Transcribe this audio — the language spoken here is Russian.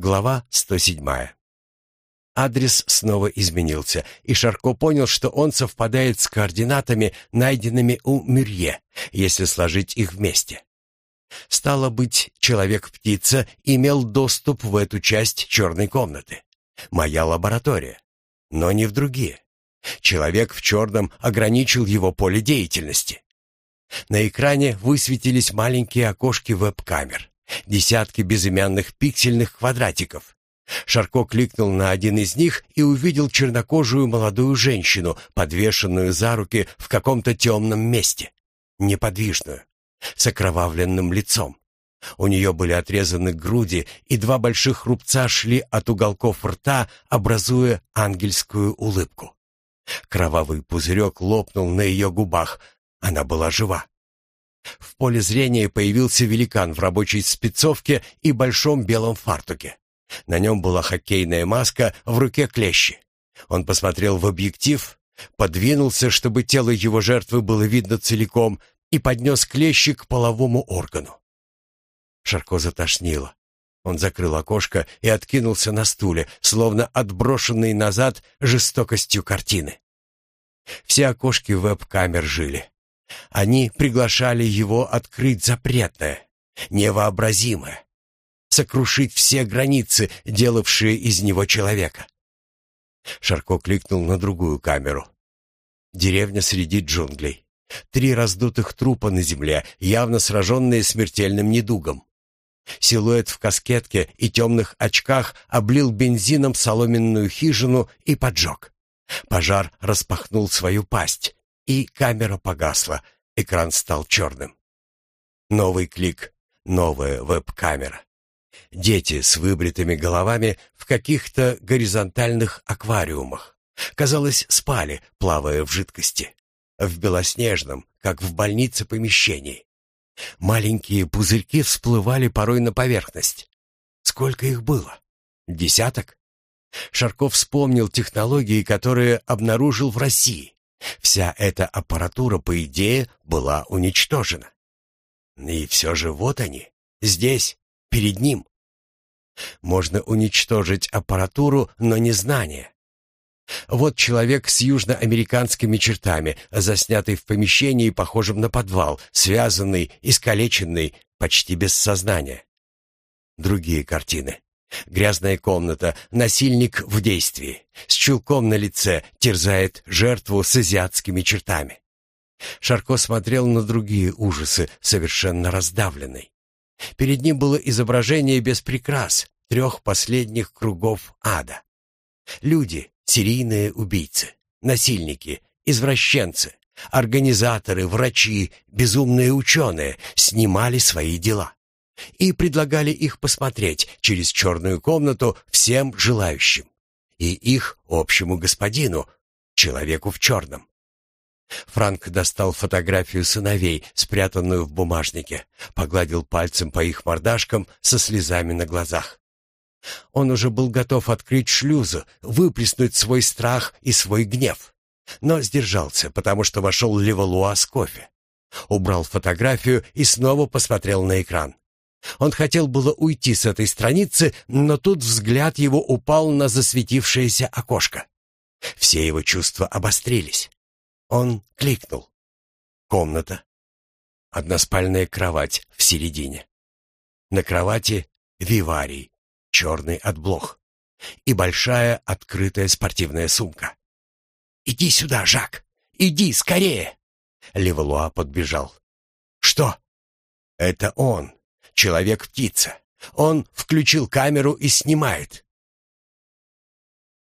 Глава 107. Адрес снова изменился, и Шарко понял, что он совпадает с координатами, найденными у Мюрье, если сложить их вместе. Стало быть, человек-птица имел доступ в эту часть черной комнаты. Моя лаборатория. Но не в другие. Человек в черном ограничил его поле деятельности. На экране высветились маленькие окошки веб-камер. Десятки безымянных пиксельных квадратиков. Шарко кликнул на один из них и увидел чернокожую молодую женщину, подвешенную за руки в каком-то темном месте. Неподвижную, с окровавленным лицом. У нее были отрезаны груди, и два больших рубца шли от уголков рта, образуя ангельскую улыбку. Кровавый пузырек лопнул на ее губах. Она была жива. В поле зрения появился великан в рабочей спецовке и большом белом фартуке. На нем была хоккейная маска, в руке клещи. Он посмотрел в объектив, подвинулся, чтобы тело его жертвы было видно целиком, и поднес клещи к половому органу. Шарко затошнило. Он закрыл окошко и откинулся на стуле, словно отброшенный назад жестокостью картины. Все окошки веб-камер жили. Они приглашали его открыть запретное, невообразимое, сокрушить все границы, делавшие из него человека. Шарко кликнул на другую камеру. Деревня среди джунглей. Три раздутых трупа на земле, явно сраженные смертельным недугом. Силуэт в каскетке и темных очках облил бензином соломенную хижину и поджег. Пожар распахнул свою пасть, и камера погасла, экран стал черным. Новый клик, новая веб-камера. Дети с выбритыми головами в каких-то горизонтальных аквариумах. Казалось, спали, плавая в жидкости. В белоснежном, как в больнице, помещении. Маленькие пузырьки всплывали порой на поверхность. Сколько их было? Десяток? Шарков вспомнил технологии, которые обнаружил в России. Вся эта аппаратура, по идее, была уничтожена. И все же вот они, здесь, перед ним. Можно уничтожить аппаратуру, но не знание. Вот человек с южноамериканскими чертами, заснятый в помещении, похожем на подвал, связанный, искалеченный, почти без сознания. Другие картины. Грязная комната, насильник в действии, с чулком на лице, терзает жертву с азиатскими чертами. Шарко смотрел на другие ужасы, совершенно раздавленный. Перед ним было изображение без прикрас трех последних кругов ада. Люди, серийные убийцы, насильники, извращенцы, организаторы, врачи, безумные ученые снимали свои дела и предлагали их посмотреть через черную комнату всем желающим и их общему господину, человеку в черном. Франк достал фотографию сыновей, спрятанную в бумажнике, погладил пальцем по их мордашкам со слезами на глазах. Он уже был готов открыть шлюзу, выплеснуть свой страх и свой гнев, но сдержался, потому что вошел Левалуа с кофе. Убрал фотографию и снова посмотрел на экран. Он хотел было уйти с этой страницы, но тут взгляд его упал на засветившееся окошко. Все его чувства обострились. Он кликнул. Комната. Односпальная кровать в середине. На кровати виварий, черный от блох. И большая открытая спортивная сумка. «Иди сюда, Жак! Иди, скорее!» Левалуа подбежал. «Что?» «Это он, Человек-птица. Он включил камеру и снимает.